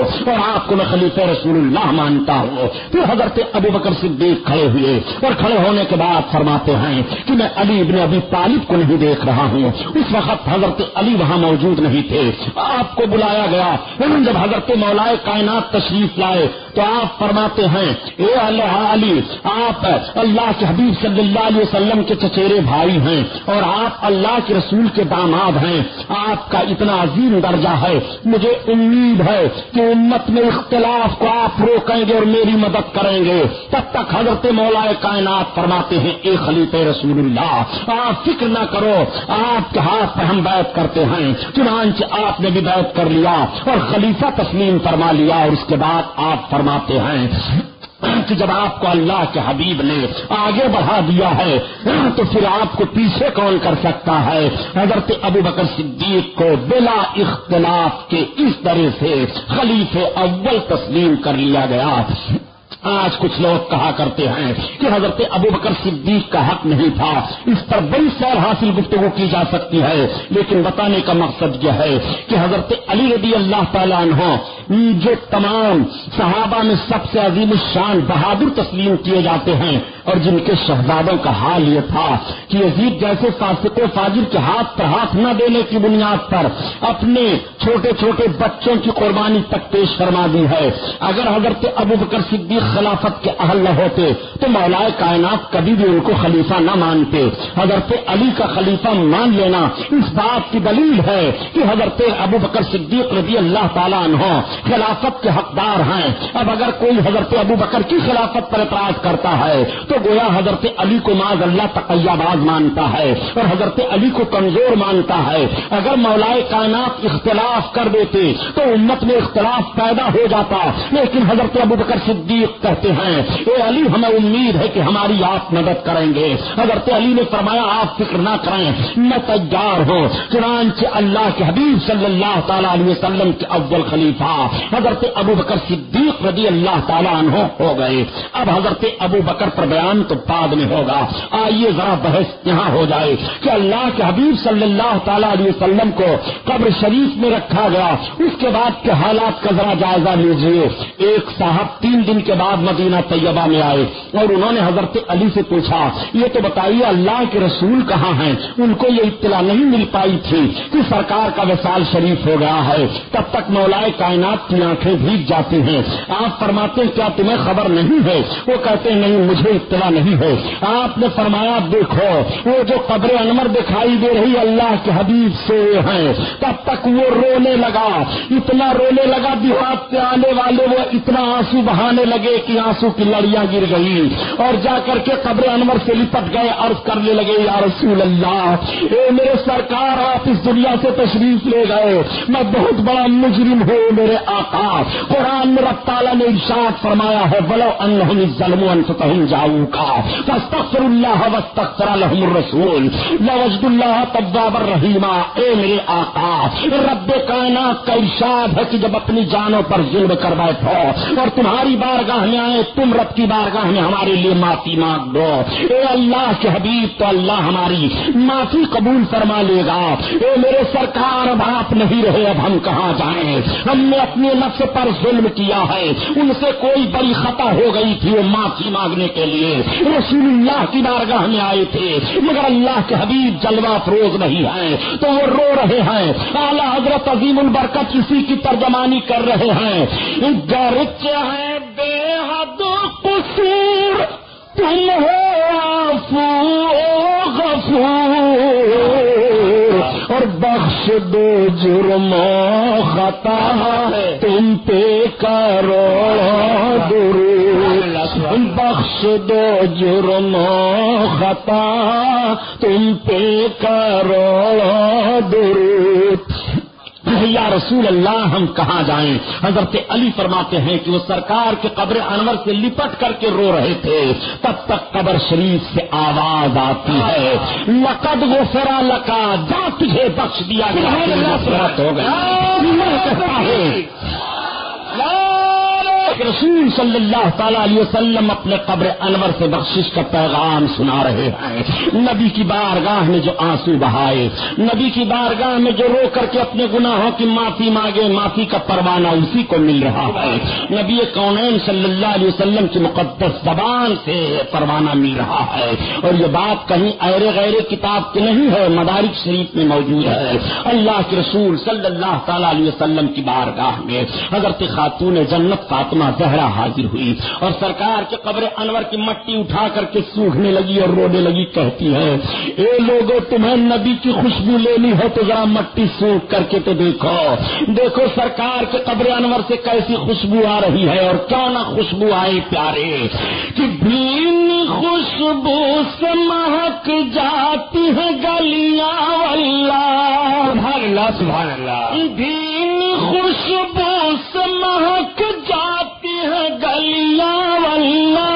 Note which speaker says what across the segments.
Speaker 1: اور آپ کو میں خلیف رسول اللہ مانتا ہوں۔ پھر حضرت ابو بکر صدیق کھڑے ہوئے اور کھڑے ہونے کے بعد فرماتے ہیں کہ میں علی ابن ابی طالب کو نہیں دیکھ رہا ہوں۔ اس وقت حضرت علی وہاں موجود نہیں تھے۔ آپ کو بلایا گیا۔ یعنی جب حضرت مولائے کائنات تشریف لائے تو آپ فرماتے ہیں، اے اللہ علی، آپ اللہ کے حبیب صلی اللہ علیہ وسلم کے چچیرے بھائی ہیں اور آپ اللہ کے رسول کے داماد ہیں۔ آپ کا اتنا عظیم درجہ ہے۔ مجھے امید ہے کہ امت میں اختلاف کو آپ روکیں گے اور میری مدد کریں گے۔ تب تک حضرت مولا کائنات فرماتے ہیں، اے خلیف رسول اللہ، آپ فکر نہ کرو، آپ کے ہاتھ پہ ہم بیت کرتے ہیں، چنانچہ آپ نے بھی بیت کر لیا اور خلیفہ تسلیم فرما لیا اور اس کے بعد آپ فرماتے ہیں کہ جب آپ کو اللہ کے حبیب نے آگے بڑھا دیا ہے تو پھر آپ کو پیچھے کون کر سکتا ہے؟ حضرت ابو بکر صدیق کو بلا اختلاف کے اس طرح سے خلیف اول تسلیم کر لیا گیا۔ آج کچھ لوگ کہا کرتے ہیں کہ حضرت ابو بکر صدیق کا حق نہیں تھا۔ اس پر بڑی سیر حاصل گفتگو کی جا سکتی ہے، لیکن بتانے کا مقصد یہ ہے کہ حضرت علی رضی اللہ تعالیٰ عنہ جو تمام صحابہ میں سب سے عظیم الشان بہادر تسلیم کیے جاتے ہیں اور جن کے شہزادوں کا حال یہ تھا کہ عزیز جیسے فاسق و فاجر کے ہاتھ پر ہاتھ نہ دینے کی بنیاد پر اپنے چھوٹے چھوٹے بچوں کی قربانی تک پیش فرما دی ہے۔ اگر حضرت ابو بکر صدیق خلافت کے اہل نہ ہوتے، تو مولا کائنات کبھی بھی ان کو خلیفہ نہ مانتے۔ حضرت علی کا خلیفہ مان لینا اس بات کی دلیل ہے کہ حضرت ابو بکر صدیق رضی اللہ تعالیٰ عنہ خلافت کے حقدار ہیں۔ اب اگر کوئی حضرت ابو بکر کی خلافت پر اعتراض کرتا ہے، تو گویا حضرت علی کو معذ اللہ تقیہ باز مانتا ہے اور حضرت علی کو کمزور مانتا ہے۔ اگر مولائے کائنات اختلاف کر دیتے، تو امت میں اختلاف پیدا ہو جاتا۔ لیکن حضرت ابو بکر صدیق کہتے ہیں، اے علی، ہمیں امید ہے کہ ہماری آپ مدد کریں گے. حضرت علی نے فرمایا، آپ فکر نہ کریں، میں تیار ہوں. چنانچہ اللہ کے حبیب صلی اللہ تعالی علیہ وسلم کے اول خلیفہ حضرت ابو بکر صدیق رضی اللہ تعالیٰ عنہ ہو گئے۔ اب حضرت ابو بکر پر بیان تو بعد میں ہوگا۔ آئیے ذرا بحث یہاں ہو جائے کہ اللہ کے حبیب صلی اللہ تعالی علیہ وسلم کو قبر شریف میں رکھا گیا۔ اس کے بعد کے حالات کا ذرا جائزہ لیجیے ایک صاحب تین دن کے بعد مدینہ طیبہ میں آئے اور انہوں نے حضرت علی سے پوچھا، یہ تو بتائیے اللہ کے رسول کہاں ہیں؟ ان کو یہ اطلاع نہیں مل پائی تھی کہ سرکار کا وسال شریف ہو گیا ہے۔ تب تک مولائے کائنات کی آنکھیں بھیگ جاتی ہیں۔ آپ فرماتے کیا تمہیں خبر نہیں ہے؟ وہ کہتے ہیں، نہیں، مجھے اطلاع نہیں ہے۔ آپ نے فرمایا، دیکھو، وہ جو قبر انور دکھائی دے رہی اللہ کے حبیب سے ہیں۔ تب تک وہ رونے لگا۔ اتنا رونے لگا، دیہات پہ آنے والے وہ اتنا آنسو بہانے لگے کہ آنسو کی لڑیاں گر گئی اور جا کر کے قبر انور سے لپٹ گئے، عرض کرنے لگے، یا رسول اللہ، اے میرے سرکار، آپ اس دنیا سے تشریف لے گئے۔ میں بہت بڑا مجرم ہوں، میرے آقا۔ قرآن میں رب تعالیٰ نے ارشاد فرمایا ہے بلو ان ظلم انفتہم جاؤ کا فاستغفر اللہ واستغفر لهم الرسول۔ لوجد اللہ طباب الرحیمہ اے میرے آقا، رب کائنات کا ارشاد ہے کہ جب اپنی جانوں پر ظلم کر بیٹھو اور تمہاری بارگاہ میں آئے تم رب کی بارگاہ میں ہمارے لیے معافی مانگ دو اے اللہ کے حبیب، تو اللہ ہماری معافی قبول فرما لے گا۔ اے میرے سرکار، اب آپ نہیں رہے، اب ہم کہاں جائیں؟ ہم نے اپنے نفس پر ظلم کیا ہے۔ ان سے کوئی بڑی خطا ہو گئی تھی وہ معافی مانگنے کے لیے۔ رسول اللہ کی بارگاہ میں آئے تھے، مگر اللہ کے حبیب جلوہ فروز نہیں ہے۔ تو وہ رو رہے ہیں۔ اعلی حضرت عظیم البرکت کسی کی ترجمانی کر رہے ہیں۔ گرچ ہے بے حد قصور، تم ہو غفور۔ اور بخش دو جرم خطا، تم پہ کرو درو بخش دو جرم خطا، تم پہ کرو درود۔ یا رسول اللہ ہم کہاں جائیں؟ حضرت علی فرماتے ہیں کہ وہ سرکار کے قبر انور سے لپٹ کر کے رو رہے تھے۔ تب تک قبر شریف سے آواز آتی ہے۔ لقد وہ فرا لکا جا تجھے بخش دیا گیا۔ ہو گیا کے رسول صلی اللہ تعالی علیہ وسلم اپنے قبر انور سے بخشش کا پیغام سنا رہے ہیں۔ نبی کی بارگاہ میں جو آنسو بہائے، نبی کی بارگاہ میں جو رو کر کے اپنے گناہوں کی معافی مانگے، معافی کا پروانہ اسی کو مل رہا ہے۔ نبی کونین صلی اللہ علیہ وسلم کی مقدس زبان سے پروانہ مل رہا ہے۔ اور یہ بات کہیں ایر غیر کتاب کی نہیں ہے، مدارک شریف میں موجود ہے۔ اللہ کے رسول صلی اللہ تعالی علیہ وسلم کی بارگاہ میں حضرت خاتون جنت فاطمہ زہرا حاضر ہوئی اور سرکار کے قبر انور کی مٹی اٹھا کر کے سوکھنے لگی اور رونے لگی کہتی ہے اے لوگوں تمہیں نبی کی خوشبو لینی ہے تو ذرا مٹی سوکھ کر کے تو دیکھو۔ دیکھو سرکار کے قبر انور سے کیسی خوشبو آ رہی ہے اور کیا نہ خوشبو آئی پیارے۔ کہ بین خوشبو سے مہک جاتی ہے گلیاں
Speaker 2: سبحان اللہ سبحان اللہ۔
Speaker 1: دین خوشبو سے مہک جاتی گلیاں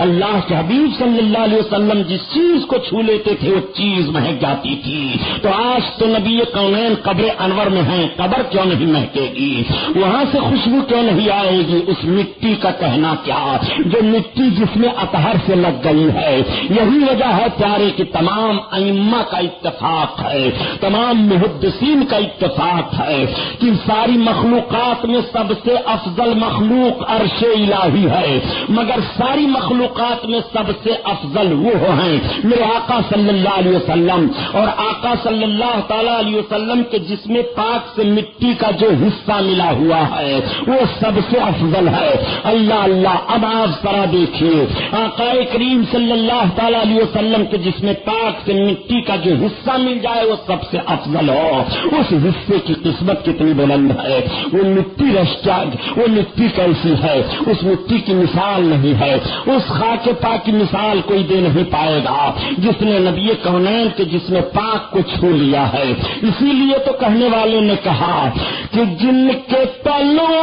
Speaker 1: اللہ کے حبیب صلی اللہ علیہ وسلم جس چیز کو چھو لیتے تھے وہ چیز مہک جاتی تھی۔ تو آج تو نبی کونین قبر انور میں ہیں، قبر کیوں نہیں مہکے گی؟ وہاں سے خوشبو کیوں نہیں آئے گی؟ اس مٹی کا کہنا کیا؟ جو مٹی جس میں اطہر سے لگ گئی ہے۔ یہی وجہ ہے پیارے کی تمام ائمہ کا اتفاق ہے، تمام محدثین کا اتفاق ہے کہ ساری مخلوقات میں سب سے افضل مخلوق عرش الہی ہے۔ مگر ساری مخلوق مخلوقات میں سب سے افضل وہ ہیں۔ میرے آقا صلی اللہ علیہ وسلم اور آقا صلی اللہ تعالی علیہ وسلم کے جسم پاک سے مٹی کا جو حصہ ملا ہوا ہے، وہ سب سے افضل ہے۔ اللہ اللہ، اب آپ ذرا دیکھیے۔ آقا کریم صلی اللہ تعالی علیہ وسلم کے جسم پاک سے مٹی کا جو حصہ مل جائے، وہ سب سے افضل ہو۔ اس حصے کی قسمت کتنی بلند ہے۔ وہ مٹی رشٹا وہ مٹی کیسی ہے؟ اس مٹی کی مثال نہیں ہے۔ اس خاک پاک کی مثال کوئی دے نہیں پائے گا۔ جس نے نبی کونین کے جس نے پاک کو چھو لیا ہے۔ اسی لیے تو کہنے والے نے کہا کہ جن کے تلو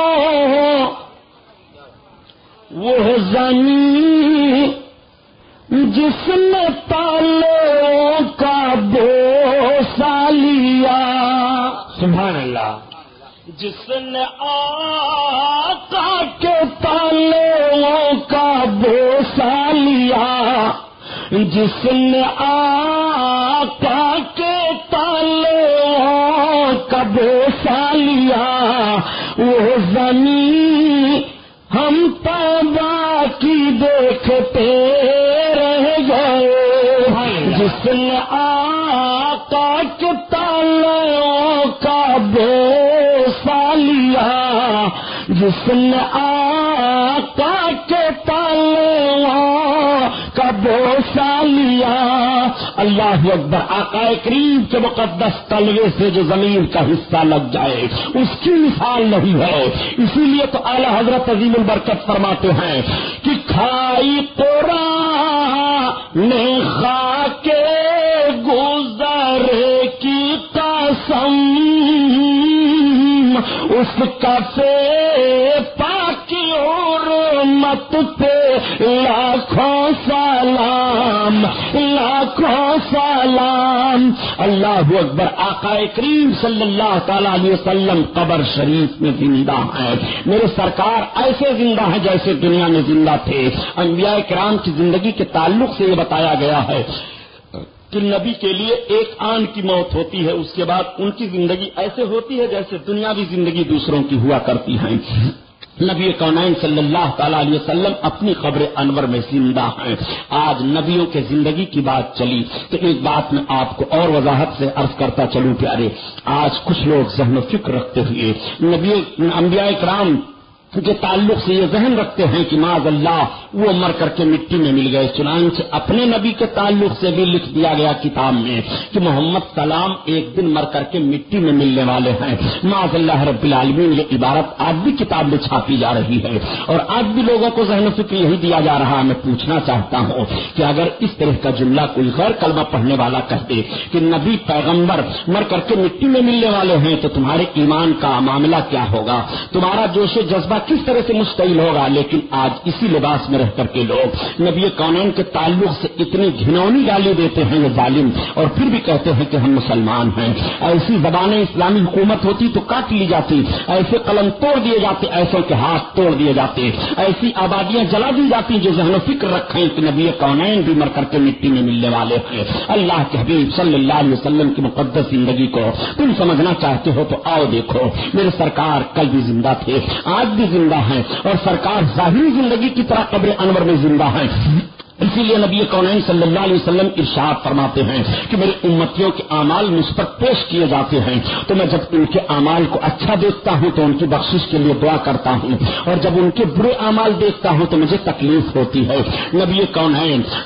Speaker 1: وہ زمین جس نے تالوں کا بوسا لیا۔
Speaker 2: سبحان اللہ۔
Speaker 1: جس نے آقا کے تالوں کا جس نے آقا کے تالوں کا بوسا لیا وہ زمین ہم پیدا کی دیکھتے رہ گئے۔ جس نے آقا کے تالوں کا بوسا لیا جس نے آقا اللہ اکبر، آقا کریم کے مقدس تلوے سے جو زمین کا حصہ لگ جائے، اس کی مثال نہیں ہے۔ اسی لیے تو اعلی حضرت عظیم البرکت فرماتے ہیں کہ کھائی قرآن نے خا کے گزرے کی قسم، اس کا سے پاکی اور مت پہ لاکھوں لاکھوں سلام۔ اللہ اکبر، آقا کریم صلی اللہ تعالی علیہ وسلم قبر شریف میں زندہ ہے میرے سرکار ایسے زندہ ہیں جیسے دنیا میں زندہ تھے۔ انبیاء کرام کی زندگی کے تعلق سے یہ بتایا گیا ہے کہ نبی کے لیے ایک آن کی موت ہوتی ہے، اس کے بعد ان کی زندگی ایسے ہوتی ہے جیسے دنیاوی زندگی دوسروں کی ہوا کرتی ہے نبی کونین صلی اللہ تعالیٰ علیہ وسلم اپنی قبر انور میں زندہ ہیں۔ آج نبیوں کے زندگی کی بات چلی تو ایک بات میں آپ کو اور وضاحت سے عرض کرتا چلوں پیارے، آج کچھ لوگ ذہن و فکر رکھتے ہوئے نبی انبیاء کرام کے تعلق سے یہ ذہن رکھتے ہیں کہ معذ اللہ وہ مر کر کے مٹی میں مل گئے، چنانچہ اپنے نبی کے تعلق سے بھی لکھ دیا گیا کتاب میں کہ محمد کلام ایک دن مر کر کے مٹی میں ملنے والے ہیں۔ معذ اللہ رب العالمین، یہ عبارت آج بھی کتاب میں چھاپی جا رہی ہے۔ اور آج بھی لوگوں کو ذہن فکر یہی دیا جا رہا میں پوچھنا چاہتا ہوں کہ اگر اس طرح کا جملہ کوئی غیر کلمہ پڑھنے والا کہتے کہ نبی پیغمبر مر کر کے مٹی میں ملنے والے ہیں تو تمہارے ایمان کا معاملہ کیا ہوگا؟ تمہارا جوش و جذبہ کس طرح سے مشتعل ہوگا، لیکن آج اسی لباس میں رہ کر کے لوگ نبی قانون کے تعلق سے اتنی گھنونی گالی دیتے ہیں یہ ظالم، اور پھر بھی کہتے ہیں کہ ہم مسلمان ہیں۔ ایسی زبانیں اسلامی حکومت ہوتی تو کاٹ لی جاتی، ایسے قلم توڑ دیے جاتے، ایسوں کے ہاتھ توڑ دیے جاتے۔ ایسی آبادیاں جلا دی جاتی جو ذہن و فکر رکھیں کہ نبی کونین بھی مر کر کے مٹی میں ملنے والے ہیں۔ اللہ کے حبیب صلی اللہ علیہ وسلم کی مقدس زندگی کو تم سمجھنا چاہتے ہو تو آؤ دیکھو، میرے سرکار کل بھی زندہ تھے، آج بھی زندہ ہیں اور سرکار ظاہری زندگی کی طرح قبر انور میں زندہ ہیں۔ اسی لیے نبی کون صلی اللہ علیہ وسلم ارشاد فرماتے ہیں کہ میری امتیوں کے اعمال مثبت پیش کیے جاتے ہیں۔ تو میں جب ان کے اعمال کو اچھا دیکھتا ہوں تو ان کی بخشش کے لیے دعا کرتا ہوں۔ اور جب ان کے برے اعمال دیکھتا ہوں تو مجھے تکلیف ہوتی ہے۔ نبی کون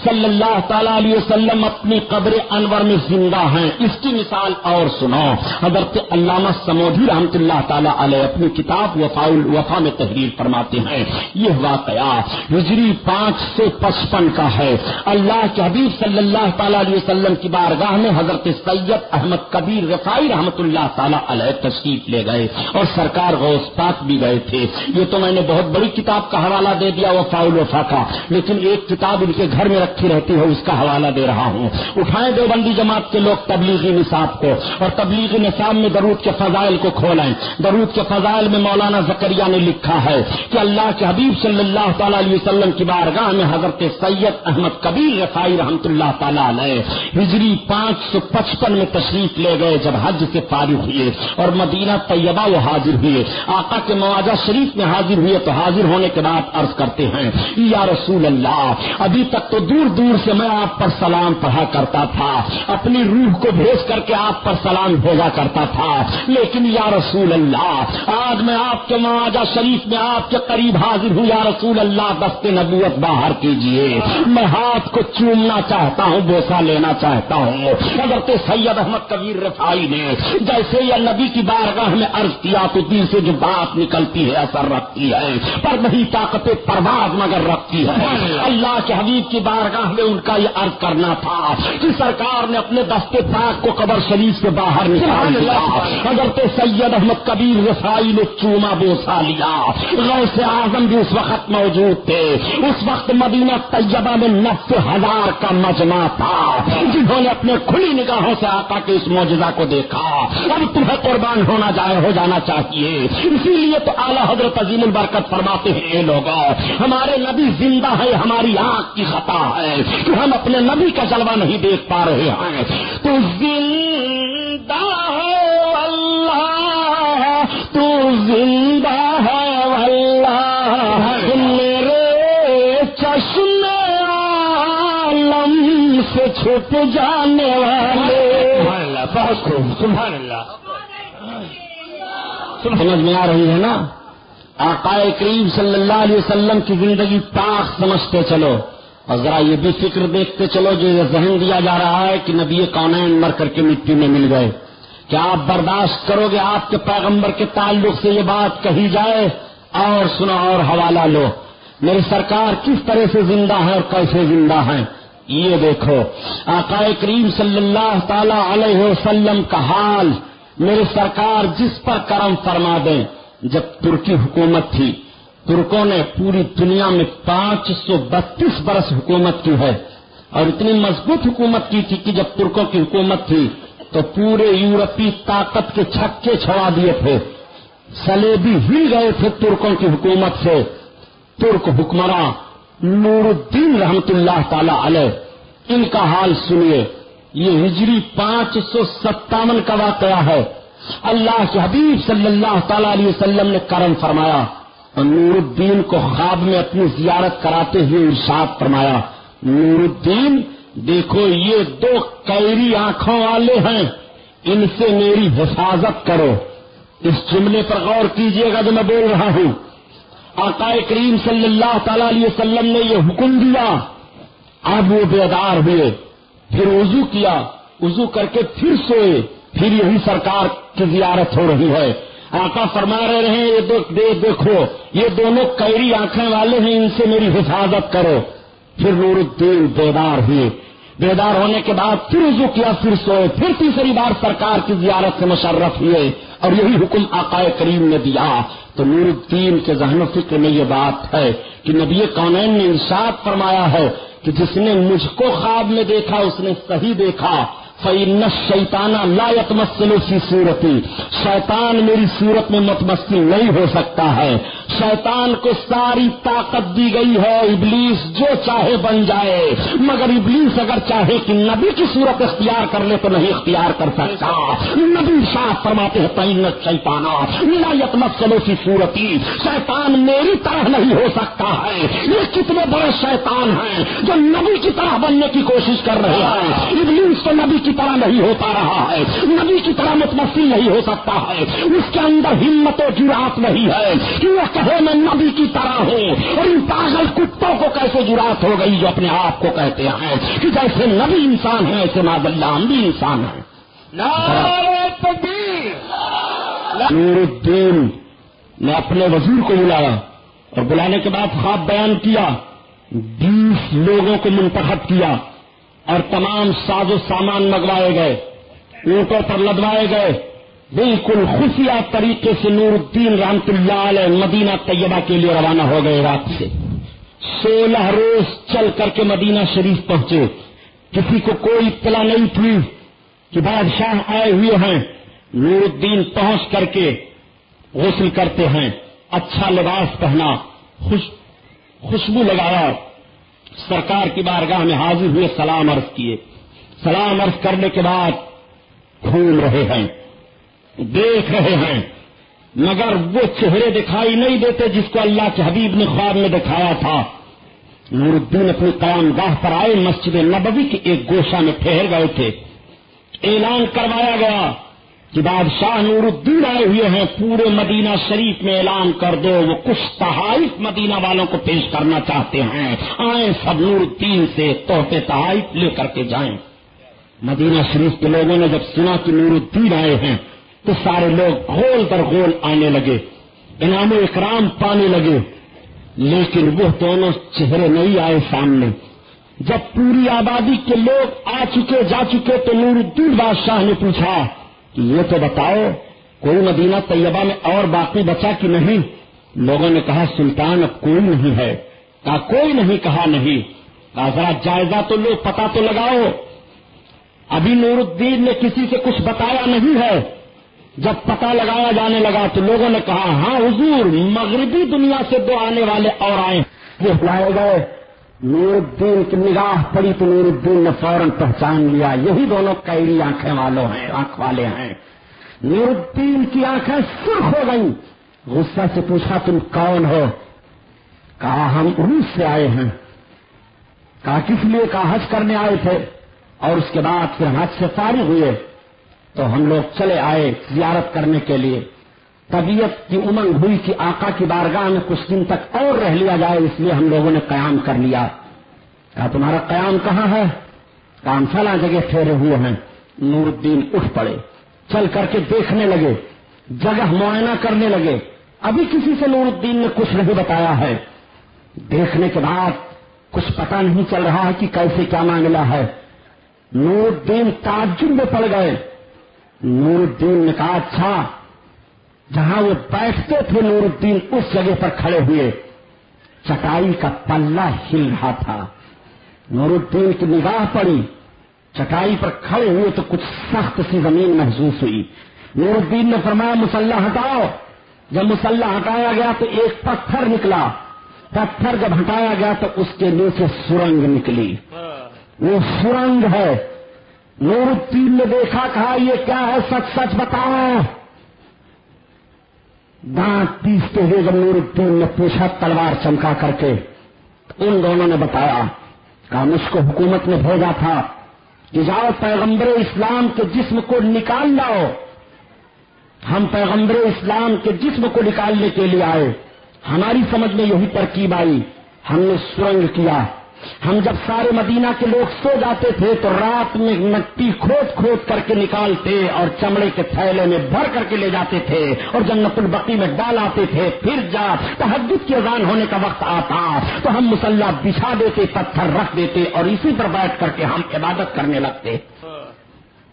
Speaker 1: صلی اللہ تعالی علیہ وسلم اپنی قبر انور میں زندہ ہیں۔ اس کی مثال اور سنو۔ حضرت علامہ سمودھی رحمت اللہ تعالیٰ علیہ اپنی کتاب وفا وفا میں تحریر فرماتے ہیں۔ یہ واقعہ ہجری پانچ سو پچپن کا ہے۔ اللہ کے حبیب صلی اللہ تعالی علیہ وسلم کی بارگاہ میں حضرت سید احمد کبیر رفائی رحمت اللہ تعالی علیہ تشریف لے گئے اور سرکار غوث پاک بھی گئے تھے۔ یہ تو میں نے بہت بڑی کتاب کا حوالہ دے دیا وفا کا لیکن ایک کتاب ان کے گھر میں رکھی رہتی ہے، اس کا حوالہ دے رہا ہوں۔ اٹھائیں دو بندی جماعت کے لوگ تبلیغی نصاب کو اور تبلیغی نصاب میں درود کے فضائل کو کھولیں درود کے فضائل میں مولانا زکریہ نے لکھا ہے کہ اللہ کے حبیب صلی اللہ تعالی علیہ وسلم کی بارگاہ میں حضرت سید احمد کبیر رفائی رحمت اللہ تعالیٰ علیہ، ہجری پانچ سو پچپن میں تشریف لے گئے جب حج سے فارغ ہوئے اور مدینہ طیبہ وہ حاضر ہوئے۔ آقا کے مواجہ شریف میں حاضر ہوئے تو حاضر ہونے کے بعد عرض کرتے ہیں، یا رسول اللہ، ابھی تک تو دور دور سے میں آپ پر سلام پڑھا کرتا تھا، اپنی روح کو بھیج کر کے آپ پر سلام بھیجا کرتا تھا۔ لیکن یا رسول اللہ، آج میں آپ کے مواجہ شریف میں آپ کے قریب حاضر ہوں، یا رسول اللہ دست نبوت باہر کیجیے۔ میں ہاتھ کو چومنا چاہتا ہوں بوسا لینا چاہتا ہوں۔ حضرت سید احمد کبیر رفائی نے جیسے یہ نبی کی بارگاہ میں عرض کیا تو دل سے جو بات نکلتی ہے اثر رکھتی ہے۔ پر نہیں طاقت پرواز مگر رکھتی ہے۔ اللہ کے حبیب کی بارگاہ میں ان کا یہ عرض کرنا تھا کہ سرکار نے اپنے دستے پاک کو قبر شریف سے باہر نکال دیا۔ حضرت سید احمد کبیر رفائی نے چوما بوسا لیا۔ غوث اعظم بھی اس وقت موجود تھے۔ اس وقت مدینہ طیبہ میں نف ہزار کا مجمع تھا، جنہوں نے اپنے کھلی نگاہوں سے آقا کے اس موجزہ کو دیکھا۔ اب تمہیں قربان ہونا جائے، ہو جانا چاہیے۔ اسی لیے تو اعلیٰ حضرت عظیم البرکت فرماتے ہیں یہ لوگ ہمارے نبی زندہ ہے ہماری آنکھ کی خطا ہے۔ کہ ہم اپنے نبی کا جلوہ نہیں دیکھ پا رہے ہیں۔ تو زندہ چھپ جانے والے۔
Speaker 2: سبحان اللہ بہت خوب سبحان اللہ۔
Speaker 1: سمجھ میں آ رہی ہے نا؟ آقا کریم صلی اللہ علیہ وسلم کی زندگی پاک سمجھتے چلو۔ اور ذرا یہ بھی فکر دیکھتے چلو جو یہ ذہن دیا جا رہا ہے کہ نبی کونین مر کر کے مٹی میں مل گئے۔ کیا آپ برداشت کرو گے آپ کے پیغمبر کے تعلق سے یہ بات کہی جائے؟ اور سنو اور حوالہ لو۔ میری سرکار کس طرح سے زندہ ہے اور کیسے زندہ ہیں؟ یہ دیکھو آقا کریم صلی اللہ تعالی علیہ وسلم کا حال میرے سرکار جس پر کرم فرما دیں۔ جب ترکی حکومت تھی، ترکوں نے پوری دنیا میں پانچ سو بتیس برس حکومت کی ہے۔ اور اتنی مضبوط حکومت کی تھی کہ جب ترکوں کی حکومت تھی، تو پورے یورپی طاقت کے چھکے چھوڑا دیے تھے۔ سلیبی ہل گئے تھے ترکوں کی حکومت سے۔ ترک حکمراں نور الدین رحمت اللہ تعالی علیہ، ان کا حال سنیے۔ یہ ہجری پانچ سو ستاون کا واقعہ ہے۔ اللہ کے حبیب صلی اللہ تعالی علیہ وسلم نے کرم فرمایا اور نور الدین کو خواب میں اپنی زیارت کراتے ہوئے ارشاد فرمایا۔ نور الدین، دیکھو، یہ دو کیری آنکھوں والے ہیں۔ ان سے میری حفاظت کرو۔ اس جملے پر غور کیجیے گا جو میں بول رہا ہوں۔ آقا کریم صلی اللہ تعالی علیہ وسلم نے یہ حکم دیا۔ اب وہ بیدار ہوئے۔ پھر وضو کیا۔ وضو کر کے پھر سوئے۔ پھر یہی سرکار کی زیارت ہو رہی ہے۔ آقا فرما رہے ہیں، یہ دیکھو، یہ دونوں کیری آنکھیں والے ہیں، ان سے میری حفاظت کرو۔ پھر نور الدین بیدار ہوئے۔ بیدار ہونے کے بعد پھر رجوع کیا، پھر سوئے، پھر تیسری بار سرکار کی زیارت سے مشرف ہوئے اور یہی حکم آقا کریم نے دیا۔ تو نور الدین کے ذہن و فکر میں یہ بات ہے کہ نبی قانین نے ارشاد فرمایا ہے کہ جس نے مجھ کو خواب میں دیکھا، اس نے صحیح دیکھا۔ فعن شیتانہ لایت مسلو سی صورتی شیطان میری صورت میں متمسل نہیں ہو سکتا ہے۔ شیطان کو ساری طاقت دی گئی ہے، ابلیس جو چاہے بن جائے۔ مگر ابلیس اگر چاہے کہ نبی کی صورت اختیار کر لے تو نہیں اختیار کر سکتا۔ نبی شاہ فرماتے ہیں تعین شیتانہ لایت مسلو سی صورتی۔ شیطان میری طرح نہیں ہو سکتا ہے۔ یہ کتنے بڑے شیطان ہیں جو نبی کی طرح بننے کی کوشش کر رہے ہیں۔ ابلیس تو نبی کی کی طرح نہیں ہوتا رہا ہے۔ نبی کی طرح متمثل نہیں ہو سکتا ہے۔ اس کے اندر ہمت و جرات نہیں ہے۔ کہ وہ کہے میں نبی کی طرح ہوں۔ اور ان پاگل کتوں کو کیسے جرات ہو گئی جو اپنے آپ کو کہتے ہیں کہ جیسے نبی انسان ہے، ایسے ناز اللہ ہم بھی انسان ہیں۔ نور الدین نے اپنے وزیر کو بلایا اور بلانے کے بعد خواب بیان کیا، بیس لوگوں کو منتخب کیا اور تمام ساز و سامان منگوائے گئے، اونٹوں پر لدوائے گئے۔ بالکل خفیہ طریقے سے نور الدین رحمت اللہ علیہ مدینہ طیبہ کے لیے روانہ ہو گئے رات سے۔ سولہ روز چل کر کے مدینہ شریف پہنچے۔ کسی کو کوئی اطلاع نہیں تھی کہ بادشاہ آئے ہوئے ہیں۔ نور الدین پہنچ کر کے غسل کرتے ہیں۔ اچھا لباس پہنا۔ خوش خوشبو لگایا۔ سرکار کی بارگاہ میں حاضر ہوئے سلام عرض کیے۔ سلام عرض کرنے کے بعد گھوم رہے ہیں۔ دیکھ رہے ہیں۔ مگر وہ چہرے دکھائی نہیں دیتے جس کو اللہ کے حبیب نے خواب میں دکھایا تھا۔ نور الدین اپنی قیام گاہ پر آئے مسجد نبوی کے ایک گوشہ میں ٹھہر گئے تھے۔ اعلان کروایا گیا کہ بادشاہ نور الدین آئے ہوئے ہیں۔ پورے مدینہ شریف میں اعلان کر دو۔ وہ کچھ تحائف مدینہ والوں کو پیش کرنا چاہتے ہیں۔ آئیں سب نور الدین سے توحفے تحائف لے کر کے جائیں۔ مدینہ شریف کے لوگوں نے جب سنا کہ نور الدین آئے ہیں تو سارے لوگ گول در گول آنے لگے، انعام و اکرام پانے لگے۔ لیکن وہ دونوں چہرے نہیں آئے سامنے۔ جب پوری آبادی کے لوگ آ چکے، جا چکے تو نور الدین بادشاہ نے پوچھا کہ یہ تو بتاؤ، کوئی مدینہ طیبہ میں اور باقی بچا کہ نہیں؟ لوگوں نے کہا، سلطان اب کوئی نہیں ہے۔ کہا، کوئی نہیں، کہا نہیں۔ کہا، ذرا جائزہ تو لو پتا تو لگاؤ۔ ابھی نور الدین نے کسی سے کچھ بتایا نہیں ہے۔ جب پتا لگایا جانے لگا تو لوگوں نے کہا ہاں حضور، مغربی دنیا سے دو آنے والے اور آئے وہ بلائے گئے نور الدین کی نگاہ پڑی تو نور الدین نے فوراً پہچان لیا۔ یہی دونوں کیری آنکھیں والوں ہیں، آنکھ والے ہیں۔ نور الدین کی آنکھیں سرخ ہو گئی غصہ سے پوچھا، تم کون ہو؟ کہا، ہم روس سے آئے ہیں۔ کہا، کس لیے کہا، حج کرنے آئے تھے؟ اور اس کے بعد پھر حج سے فارغ ہوئے۔ تو ہم لوگ چلے آئے زیارت کرنے کے لیے۔ طبیعت کی امنگ ہوئی کہ آقا کی بارگاہ میں کچھ دن تک اور رہ لیا جائے، اس لیے ہم لوگوں نے قیام کر لیا۔ کہا تمہارا قیام کہاں ہے؟ کام فلاں جگہ پھیرے ہوئے ہیں۔ نور الدین اٹھ پڑے، چل کر کے دیکھنے لگے، جگہ معائنہ کرنے لگے۔ ابھی کسی سے نور الدین نے کچھ نہیں بتایا ہے۔ دیکھنے کے بعد کچھ پتا نہیں چل رہا ہے کہ کیسے کیا معاملہ ہے۔ نور الدین تعجب میں پڑ گئے۔ نور الدین نے کہا اچھا جہاں وہ بیٹھتے تھے نور الدین اس جگہ پر کھڑے ہوئے۔ چٹائی کا پلہ ہل رہا تھا۔ نور الدین کی نگاہ پڑی۔ چٹائی پر کھڑے ہوئے تو کچھ سخت سی زمین محسوس ہوئی۔ نور الدین نے فرمایا، مسلح ہٹاؤ۔ جب مسلح ہٹایا گیا تو ایک پتھر نکلا۔ پتھر جب ہٹایا گیا تو اس کے نیچے سرنگ نکلی۔ وہ سرنگ ہے۔ نور الدین نے دیکھا کہا، یہ کیا ہے؟ سچ سچ بتاؤ۔ دانت پیستے ہوئے جب نور الدین نے پوچھا، تلوار چمکا کر کے، ان دونوں نے بتایا کہا، مجھ کو حکومت نے بھیجا تھا کہ جاؤ پیغمبر اسلام کے جسم کو نکال لاؤ۔ ہم پیغمبر اسلام کے جسم کو نکالنے کے لیے آئے۔ ہماری سمجھ میں یہی ترکیب آئی۔ ہم نے سرنگ کیا۔ ہم جب سارے مدینہ کے لوگ سو جاتے تھے تو رات میں مٹی کھود کھود کر کے نکالتے اور چمڑے کے تھیلے میں بھر کر کے لے جاتے تھے اور جنت البقی میں ڈال آتے تھے۔ پھر جا تحدث کی اذان ہونے کا وقت آتا تو ہم مسلح بچھا دیتے، پتھر رکھ دیتے اور اسی پر بیٹھ کر کے ہم عبادت کرنے لگتے۔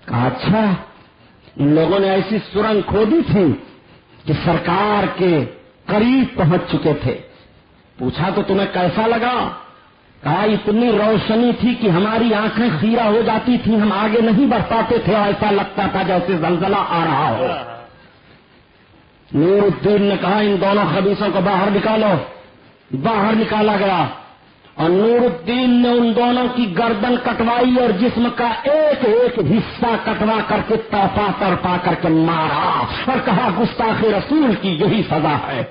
Speaker 1: کہا اچھا ان لوگوں نے ایسی سرنگ کھودی تھی کہ سرکار کے قریب پہنچ چکے تھے۔ پوچھا تو تمہیں کیسا لگا؟ کہا، اتنی روشنی تھی کہ ہماری آنکھیں خیرہ ہو جاتی تھی ہم آگے نہیں بڑھ پاتے تھے ایسا لگتا تھا جیسے زلزلہ آ رہا ہو۔ نور الدین نے کہا، ان دونوں خبیصوں کو باہر نکالو۔ باہر نکالا گیا۔ اور نور الدین نے ان دونوں کی گردن کٹوائی اور جسم کا ایک ایک حصہ کٹوا کر کے توفا تر پا کر کے مارا۔ اور کہا، گستاخ رسول کی یہی سزا ہے۔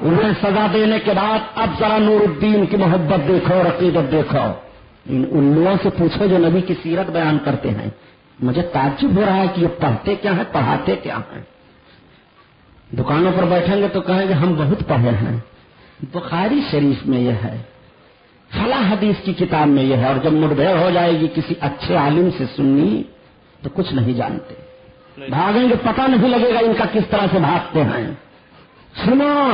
Speaker 1: انہیں سزا دینے کے بعد اب ذرا نور الدین کی محبت دیکھو اور عقیدت دیکھو۔ ان الوؤں سے پوچھو جو نبی کی سیرت بیان کرتے ہیں۔ مجھے تعجب ہو رہا ہے کہ یہ پڑھتے کیا ہیں پڑھاتے کیا ہیں۔ دکانوں پر بیٹھیں گے تو کہیں گے ہم بہت پڑھے ہیں۔ بخاری شریف میں یہ ہے۔ فلاں حدیث کی کتاب میں یہ ہے۔ اور جب مڈبھیڑ ہو جائے گی کسی اچھے عالم سے سننی تو کچھ نہیں جانتے۔ بھاگیں گے پتہ نہیں لگے گا ان کا کس طرح سے بھاگتے ہیں۔ سنو۔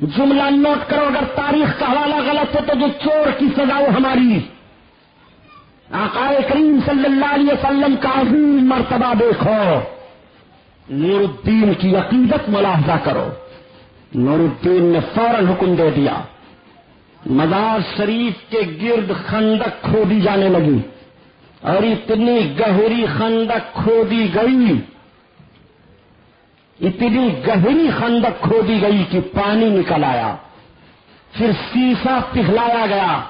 Speaker 1: جملہ نوٹ کرو، اگر تاریخ کا حوالہ غلط ہے تو جو چور کی سزا وہ ہماری آقائے کریم صلی اللہ علیہ وسلم کا عظیم مرتبہ دیکھو۔ نور الدین کی عقیدت ملاحظہ کرو۔ نور الدین نے فوراً حکم دے دیا۔ مزار شریف کے گرد خندق کھودی جانے لگی۔ اور اتنی گہری خندق کھودی گئی۔ اتنی گہری خندق کھودی گئی کہ پانی نکل آیا۔ پھر سیسا پگھلایا گیا،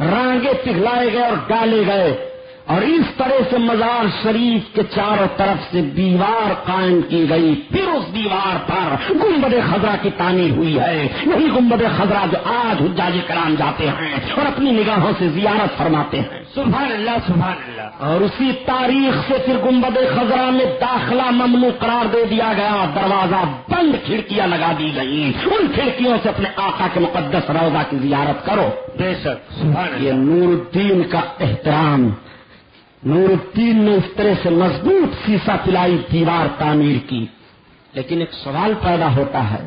Speaker 1: رانگے پگھلائے گئے اور ڈالے گئے۔ اور اس طرح سے مزار شریف کے چاروں طرف سے دیوار قائم کی گئی پھر اس دیوار پر گمبد خزرہ کی تعمیر ہوئی ہے۔ یہی گمبد خزرہ جو آج حجاج کرام جاتے ہیں اور اپنی نگاہوں سے زیارت فرماتے ہیں۔
Speaker 2: سبحان اللہ سبحان اللہ
Speaker 1: اور اسی تاریخ سے پھر گمبد خزرہ میں داخلہ ممنوع قرار دے دیا گیا۔ دروازہ بند کھڑکیاں لگا دی گئی ان کھڑکیوں سے اپنے آقا کے مقدس روزہ کی زیارت کرو۔
Speaker 2: بے شک سبحان
Speaker 1: یہ نور الدین کا احترام نور الدین نے اس طرح سے مضبوط سیسا پلائی، دیوار تعمیر کی۔ لیکن ایک سوال پیدا ہوتا ہے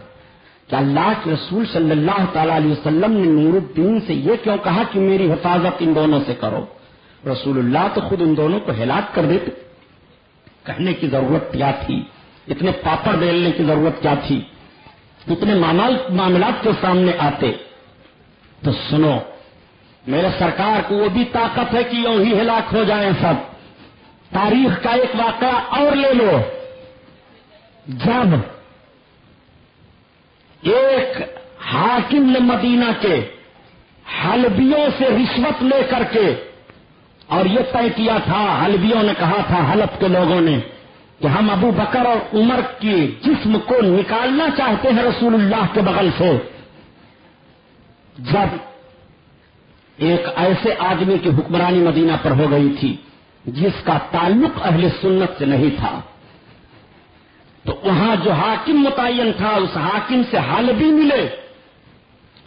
Speaker 1: کہ اللہ کے رسول صلی اللہ تعالی علیہ وسلم نے نور الدین سے یہ کیوں کہا کہ میری حفاظت ان دونوں سے کرو؟ رسول اللہ تو خود ان دونوں کو ہلاک کر دیتے۔ کہنے کی ضرورت کیا تھی؟ اتنے پاپڑ بیلنے کی ضرورت کیا تھی؟ اتنے معاملات کے سامنے آتے۔ تو سنو میرے سرکار کو وہ بھی طاقت ہے کہ یوں ہی ہلاک ہو جائیں سب۔ تاریخ کا ایک واقعہ اور لے لو۔ جب ایک حاکم نے مدینہ کے حلبیوں سے رشوت لے کر کے، اور یہ طے کیا تھا، حلبیوں نے کہا تھا حلب کے لوگوں نے کہ ہم ابو بکر اور عمر کی جسم کو نکالنا چاہتے ہیں رسول اللہ کے بغل سے۔ جب ایک ایسے آدمی کی حکمرانی مدینہ پر ہو گئی تھی جس کا تعلق اہل سنت سے نہیں تھا۔ تو وہاں جو حاکم متعین تھا، اس حاکم سے حلبی ملے۔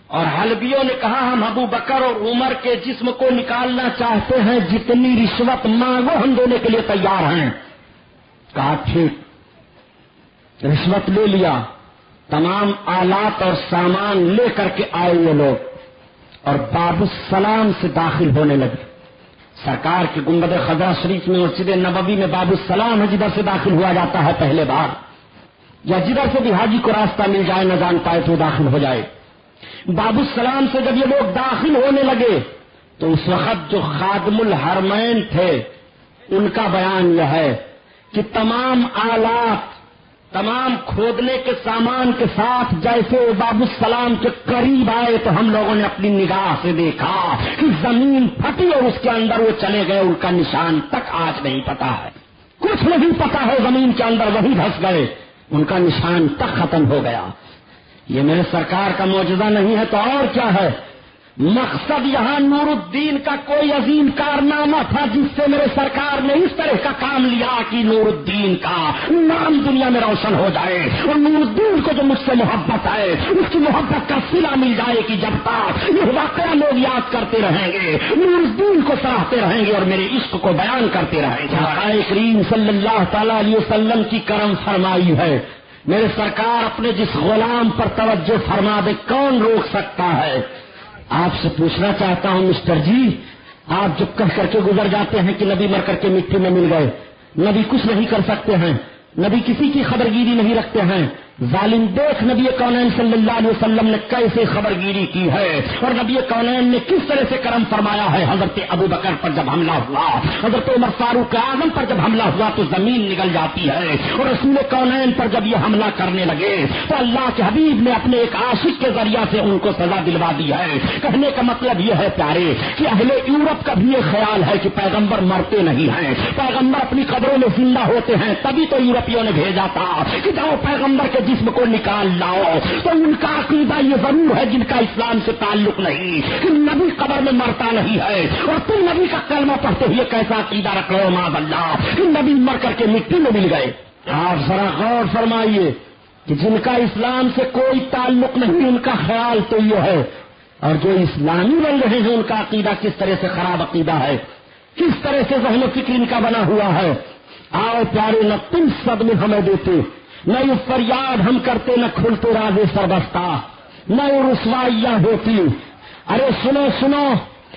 Speaker 1: اور حلبیوں نے کہا، ہم ابو بکر اور عمر کے جسم کو نکالنا چاہتے ہیں، جتنی رشوت مانگو ہم دینے کے لیے تیار ہیں۔ کہا، ٹھیک۔ رشوت لے لیا۔ تمام آلات اور سامان لے کر کے آئے یہ لوگ۔ اور باب السلام سے داخل ہونے لگے سرکار کے گنبد خزرہ شریف میں مسجد نبوی میں باب السلام ہے جدھر سے داخل ہوا جاتا ہے پہلے بار یا جدھر سے بھی حاجی کو راستہ مل جائے، نہ جان پائے تو داخل ہو جائے۔ باب السلام سے جب یہ لوگ داخل ہونے لگے، تو اس وقت جو خادم الحرمین تھے، ان کا بیان یہ ہے کہ تمام آلات تمام کھودنے کے سامان کے ساتھ جیسے وہ باب السلام کے قریب آئے تو ہم لوگوں نے اپنی نگاہ سے دیکھا کہ زمین پھٹی اور اس کے اندر وہ چلے گئے، ان کا نشان تک آج نہیں پتا ہے۔ کچھ نہیں پتا ہے زمین کے اندر وہی دھس گئے، ان کا نشان تک ختم ہو گیا۔ یہ میرے سرکار کا معجزہ نہیں ہے تو اور کیا ہے؟ مقصد یہاں نور الدین کا کوئی عظیم کارنامہ تھا جس سے میرے سرکار نے اس طرح کا کام لیا کہ نور الدین کا نام دنیا میں روشن ہو جائے اور نور الدین کو جو مجھ سے محبت ہے اس کی محبت کا سلا مل جائے کہ جب تک یہ واقعہ لوگ یاد کرتے رہیں گے نور الدین کو سراہتے رہیں گے اور میرے عشق کو بیان کرتے رہیں گے۔ کریم صلی اللہ تعالی علیہ وسلم کی کرم فرمائی ہے۔ میرے سرکار اپنے جس غلام پر توجہ فرما دے کون روک سکتا ہے؟ آپ سے پوچھنا چاہتا ہوں، مسٹر جی آپ جب کہہ کر کے گزر جاتے ہیں کہ نبی مر کر کے مٹی میں مل گئے، نبی کچھ نہیں کر سکتے ہیں، نبی کسی کی خبر گیری نہیں رکھتے ہیں۔ ظالم دیکھ نبی کونین صلی اللہ علیہ وسلم نے کیسے خبر گیری کی ہے اور نبی کونین نے کس طرح سے کرم فرمایا ہے حضرت ابو بکر پر جب حملہ ہوا؟ حضرت عمر فاروق اعظم پر جب حملہ ہوا تو زمین نکل جاتی ہے اور رسول کونین پر جب یہ حملہ کرنے لگے تو اللہ کے حبیب نے اپنے ایک عاشق کے ذریعہ سے ان کو سزا دلوا دی ہے۔ کہنے کا مطلب یہ ہے پیارے کہ اہل یورپ کا بھی یہ خیال ہے کہ پیغمبر مرتے نہیں ہیں۔ پیغمبر اپنی قبروں میں زندہ ہوتے ہیں، تبھی تو یورپیوں نے بھیجا تھا کہ جاؤ پیغمبر کے جسم کو نکال لاؤ تو ان کا عقیدہ یہ ضرور ہے جن کا اسلام سے تعلق نہیں کہ نبی قبر میں مرتا نہیں ہے اور تم نبی کا کلمہ پڑھتے ہوئے کیسا عقیدہ رکھ رہے ہو ماں اللہ کہ نبی مر کر کے مٹی میں مل گئے؟ آپ ذرا غور فرمائیے کہ جن کا اسلام سے کوئی تعلق نہیں، ان کا خیال تو یہ ہے۔ اور جو اسلامی بن رہے ہیں، ان کا عقیدہ کس طرح سے خراب عقیدہ ہے؟ کس طرح سے ذہن و فکر ان کا بنا ہوا ہے؟ آؤ پیارے نہ تم سب میں ہمیں دیتے نہ یہ فریاد ہم کرتے، نہ کھلتے راز سربستہ، نہ وہ رسوائیاں ہوتی۔ ارے سنو سنو،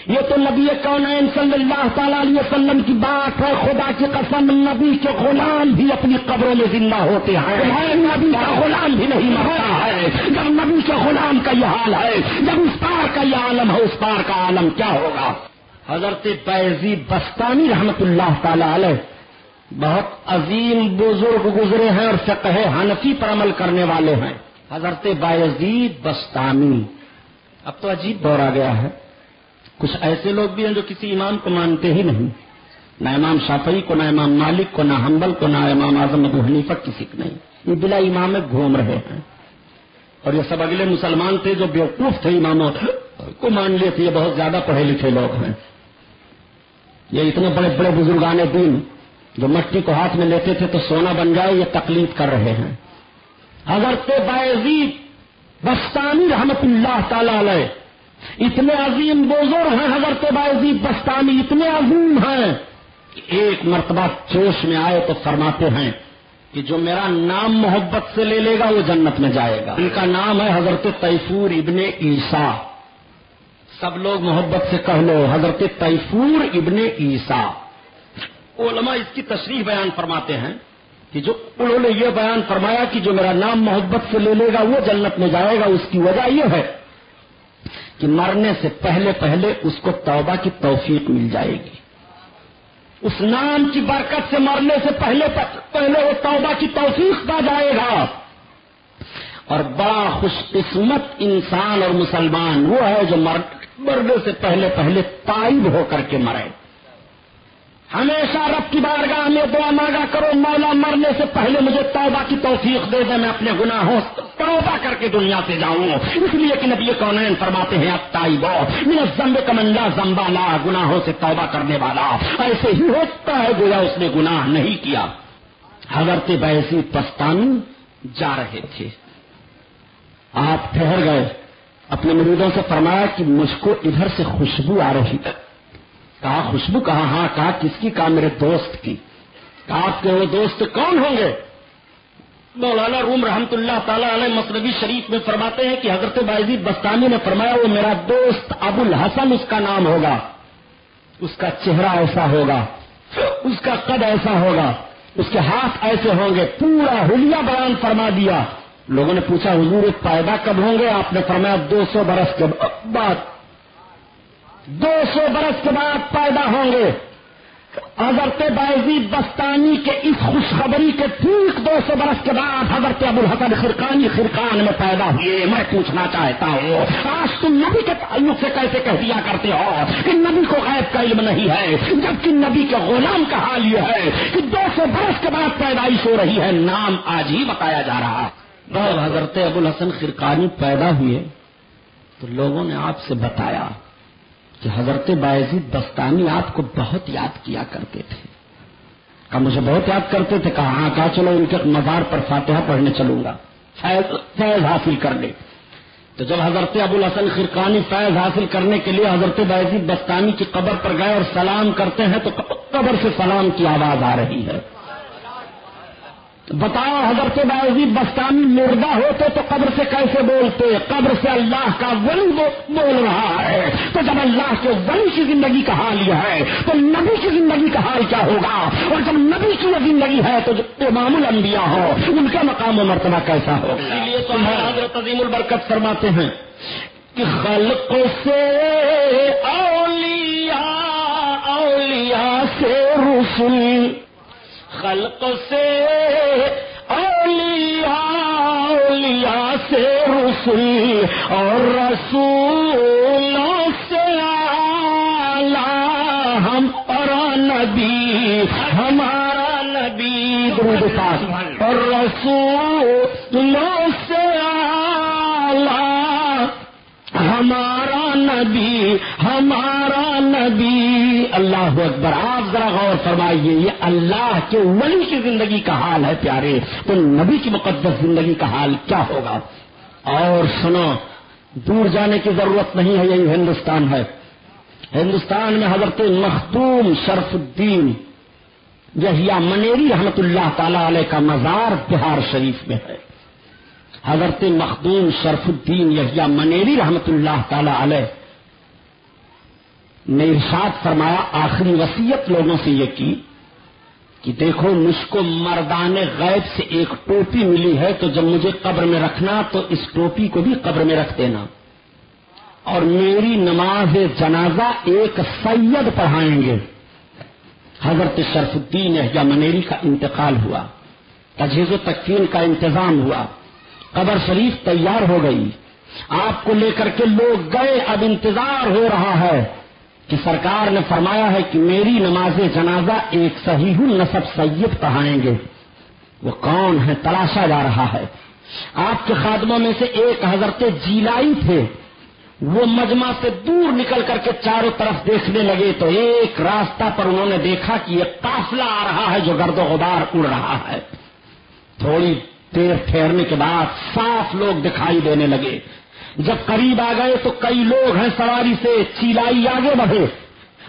Speaker 1: یہ تو نبی کون صلی اللہ تعالی علیہ وسلم کی بات ہے، خدا کی قسم، نبی کے غلام بھی اپنی قبروں میں زندہ ہوتے ہیں۔ نبی کا غلام بھی نہیں مرتا ہے۔ جب نبی کے غلام کا یہ حال ہے، جب اس پار کا یہ عالم ہے، اس پار کا عالم کیا ہوگا؟ حضرت بیزی بستانی رحمت اللہ تعالی علیہ بہت عظیم بزرگ گزرے ہیں اور فقہ حنفی پر عمل کرنے والے ہیں۔ حضرت بایزید بستانی۔ اب تو عجیب دور آ گیا ہے۔ کچھ ایسے لوگ بھی ہیں جو کسی امام کو مانتے ہی نہیں۔ نہ امام شافعی کو، نہ امام مالک کو، نہ حنبل کو، نہ امام اعظم ابو حنیفہ کسی کو نہیں۔ یہ بلا امام میں گھوم رہے ہیں۔ اور یہ سب اگلے مسلمان تھے جو بیوقوف تھے اماموں کو مان لیے تھے یہ بہت زیادہ پڑھے لکھے لوگ ہیں۔ یہ اتنے بڑے بڑے بزرگان دین جو مٹی کو ہاتھ میں لیتے تھے تو سونا بن جائے، یہ تکلیف کر رہے ہیں۔ حضرت باعزید بستانی رحمت اللہ تعالی علیہ، اتنے عظیم بزرگ ہیں حضرت باعزید بستانی اتنے عظیم ہیں کہ ایک مرتبہ جوش میں آئے تو فرماتے ہیں کہ جو میرا نام محبت سے لے لے گا، وہ جنت میں جائے گا۔ ان کا نام ہے حضرت تیفور ابن عیسا سب لوگ محبت سے کہہ لو، حضرت تیفور ابن عیسا علماء اس کی تشریح بیان فرماتے ہیں کہ جو انہوں نے یہ بیان فرمایا کہ جو میرا نام محبت سے لے لے گا، وہ جنت میں جائے گا۔ اس کی وجہ یہ ہے کہ مرنے سے پہلے پہلے اس کو توبہ کی توفیق مل جائے گی۔ اس نام کی برکت سے مرنے سے پہلے پہلے وہ توبہ کی توفیق پا جائے گا۔ اور بڑا خوش قسمت انسان اور مسلمان وہ ہے جو مرنے سے پہلے پہلے تائب ہو کر کے مرے۔ ہمیشہ رب کی بارگاہ میں دعا مانگا کرو، مولا مرنے سے پہلے مجھے توبہ کی توفیق دے دے، میں اپنے گناہوں توبہ کر کے دنیا سے جاؤں۔ اس لیے کہ نبی کونین فرماتے ہیں اب تائی میرا زمب کمنڈا زمبالا گناہوں سے توبہ کرنے والا۔ ایسے ہی ہوتا ہے گویا اس نے گناہ نہیں کیا۔ حضرت بیسی پستانی جا رہے تھے۔ آپ ٹھہر گئے۔ اپنے مریدوں سے فرمایا کہ مجھ کو ادھر سے خوشبو آ رہی ہے۔ کہا خوشبو کہا ہاں کہا کس کی؟ کہا میرے دوست کی۔ کہا آپ کے وہ دوست کون ہوں گے؟ مولانا روم رحمت اللہ تعالیٰ علیہ مصنبی شریف میں فرماتے ہیں کہ حضرت بائزی بستانی نے فرمایا، وہ میرا دوست ابو الحسن اس کا نام ہوگا۔ اس کا چہرہ ایسا ہوگا۔ اس کا قد ایسا ہوگا۔ اس کے ہاتھ ایسے ہوں گے۔ پورا حلیہ بیان فرما دیا۔ لوگوں نے پوچھا، حضور پیدا کب ہوں گے؟ آپ نے فرمایا، دو سو برس کے بعد۔ دو سو برس کے بعد پیدا ہوں گے۔ حضرت باعزی بستانی کے اس خوشخبری کے ٹھیک دو سو برس کے بعد حضرت ابو الحسن خرقانی خرقان میں پیدا ہوئے۔ میں پوچھنا چاہتا ہوں، آج تم نبی کے تعلق سے کیسے کہہ دیا کرتے ہو؟ کہ نبی کو غیب کا علم نہیں ہے، جبکہ نبی کے غلام کا حال یہ ہے کہ دو سو برس کے بعد پیدائش ہو رہی ہے۔ نام آج ہی بتایا جا رہا۔ حضرت ابو الحسن خرقانی پیدا ہوئے تو لوگوں نے آپ سے بتایا کہ حضرت باعزید بستانی آپ کو بہت یاد کیا کرتے تھے۔ کہا، مجھے بہت یاد کرتے تھے۔ کہا ہاں کہا، چلو، ان کے مزار پر فاتحہ پڑھنے چلوں گا۔ فیض فیض حاصل کرنے تو جب حضرت ابو الحسن خرقانی فیض حاصل کرنے کے لیے حضرت باعزید بستانی کی قبر پر گئے اور سلام کرتے ہیں، تو قبر سے سلام کی آواز آ رہی ہے۔ بتاؤ حضرت باعزید بستانی مردہ ہوتے تو قبر سے کیسے بولتے؟ قبر سے اللہ کا ولی بول رہا ہے۔ تو جب اللہ کے ولی کی زندگی کا حال یہ ہے، تو نبی کی زندگی کا حال کیا ہوگا؟ اور جب نبی کی زندگی ہے، تو جو امام الانبیاء ہو، ان کا مقام و مرتبہ کیسا ہو اس لیے تو حضرت عظیم البرکت فرماتے ہیں کہ خلق سے اولیاء اولیاء سے رسول خلق سے اولیاء اولیاء سے رسول اور رسولوں سے ہم اور نبی ہمارا نبی درود پاک۔ اور رسولوں سے ہمارا نبی، ہمارا نبی۔ اللہ اکبر، آپ ذرا غور فرمائیے، یہ اللہ کے ولی کی زندگی کا حال ہے پیارے، تو نبی کی مقدس زندگی کا حال کیا ہوگا؟ اور سنو، دور جانے کی ضرورت نہیں ہے، یہی ہندوستان ہے۔ ہندوستان میں حضرت مخدوم شرف الدین یحییٰ منیری رحمت اللہ تعالی علیہ کا مزار بہار شریف میں ہے۔ حضرت مخدوم شرف الدین یحییٰ منیری رحمت اللہ تعالی علیہ نے ارشاد فرمایا، آخری وسیعت لوگوں سے یہ کی کہ دیکھو، مجھ کو مردان غیب سے ایک ٹوپی ملی ہے، تو جب مجھے قبر میں رکھنا، تو اس ٹوپی کو بھی قبر میں رکھ دینا۔ اور میری نماز جنازہ ایک سید پڑھائیں گے۔ حضرت شرف الدین یا منیری کا انتقال ہوا۔ تجہیز و تکفین کا انتظام ہوا۔ قبر شریف تیار ہو گئی۔ آپ کو لے کر کے لوگ گئے، اب انتظار ہو رہا ہے۔ کہ سرکار نے فرمایا ہے کہ میری نماز جنازہ ایک صحیح نصب سید پڑھائیں گے۔ وہ کون ہے؟ تلاشا جا رہا ہے۔ آپ کے خادموں میں سے ایک حضرت جیلائی تھے۔ وہ مجمع سے دور نکل کر کے چاروں طرف دیکھنے لگے تو ایک راستہ پر انہوں نے دیکھا کہ یہ قافلہ آ رہا ہے جو گرد و غبار اڑ رہا ہے۔ تھوڑی دیر ٹھہرنے کے بعد صاف لوگ دکھائی دینے لگے۔ جب قریب آ گئے تو کئی لوگ ہیں سواری سے، چیلائی آگے بڑھے۔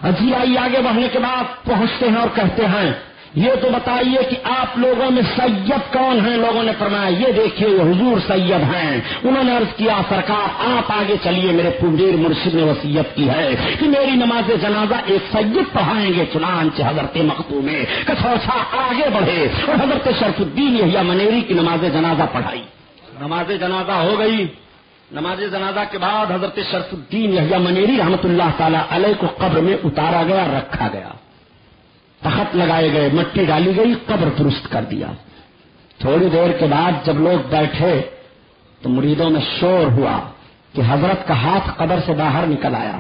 Speaker 1: چیلائی آگے بڑھنے کے بعد پہنچتے ہیں اور کہتے ہیں، یہ تو بتائیے کہ آپ لوگوں میں سید کون ہیں؟ لوگوں نے فرمایا، یہ دیکھیے، یہ حضور سید ہیں۔ انہوں نے عرض کیا، سرکار، آپ آگے چلیے، میرے پنجیر مرشد نے وسیعت کی ہے کہ میری نماز جنازہ ایک سید پڑھائیں گے، چنانچہ حضرت مختو میں۔ آگے بڑھے۔ اور حضرت شرف الدین یا منیری کی نماز جنازہ پڑھائی۔ نماز جنازہ ہو گئی۔ نماز جنازہ کے بعد حضرت شرف الدین یحییٰ منیری رحمت اللہ تعالی علیہ کو قبر میں اتارا گیا، رکھا گیا۔ تخت لگائے گئے، مٹی ڈالی گئی، قبر درست کر دیا۔ تھوڑی دیر کے بعد جب لوگ بیٹھے تو مریدوں میں شور ہوا کہ حضرت کا ہاتھ قبر سے باہر نکل آیا۔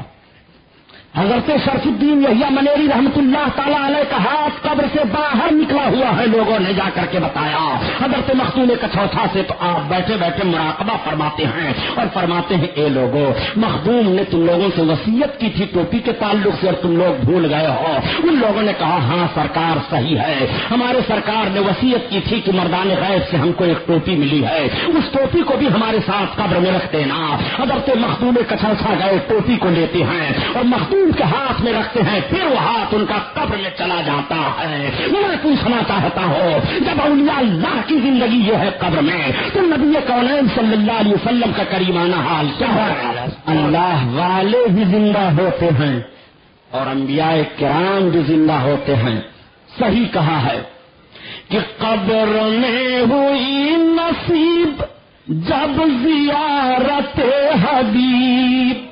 Speaker 1: حضرت شرف الدین یحییٰ منیری رحمت اللہ تعالیٰ علیہ کا ہاتھ قبر سے باہر نکلا ہوا ہے لوگوں نے جا کر کے بتایا۔ حضرت مختون کچوتھا سے تو آپ بیٹھے بیٹھے مراقبہ فرماتے ہیں اور فرماتے ہیں، اے لوگوں مخدوم نے تم لوگوں سے وسیعت کی تھی ٹوپی کے تعلق سے اور تم لوگ بھول گئے ہو۔ ان لوگوں نے کہا ہاں سرکار صحیح ہے۔ ہمارے سرکار نے وسیعت کی تھی کہ مردان غیب سے ہم کو ایک ٹوپی ملی ہے۔ اس ٹوپی کو بھی ہمارے ساتھ قبر میں رکھ دینا۔ حضرت مخدوم کچوتھا گئے ٹوپی کو لیتے ہیں اور مخدوم کے ہاتھ میں رکھتے ہیں، پھر وہ ہاتھ ان کا قبر میں چلا جاتا ہے۔ میں پوچھنا چاہتا ہوں، جب اولیاء اللہ کی زندگی یہ ہے قبر میں، تو نبی کونین صلی اللہ علیہ وسلم کا کریمانہ حال کیا ہے؟ اللہ والے بھی زندہ ہوتے ہیں اور انبیاء کرام بھی زندہ ہوتے ہیں۔ صحیح کہا ہے کہ قبر میں ہوئی نصیب جب زیارت حبیب۔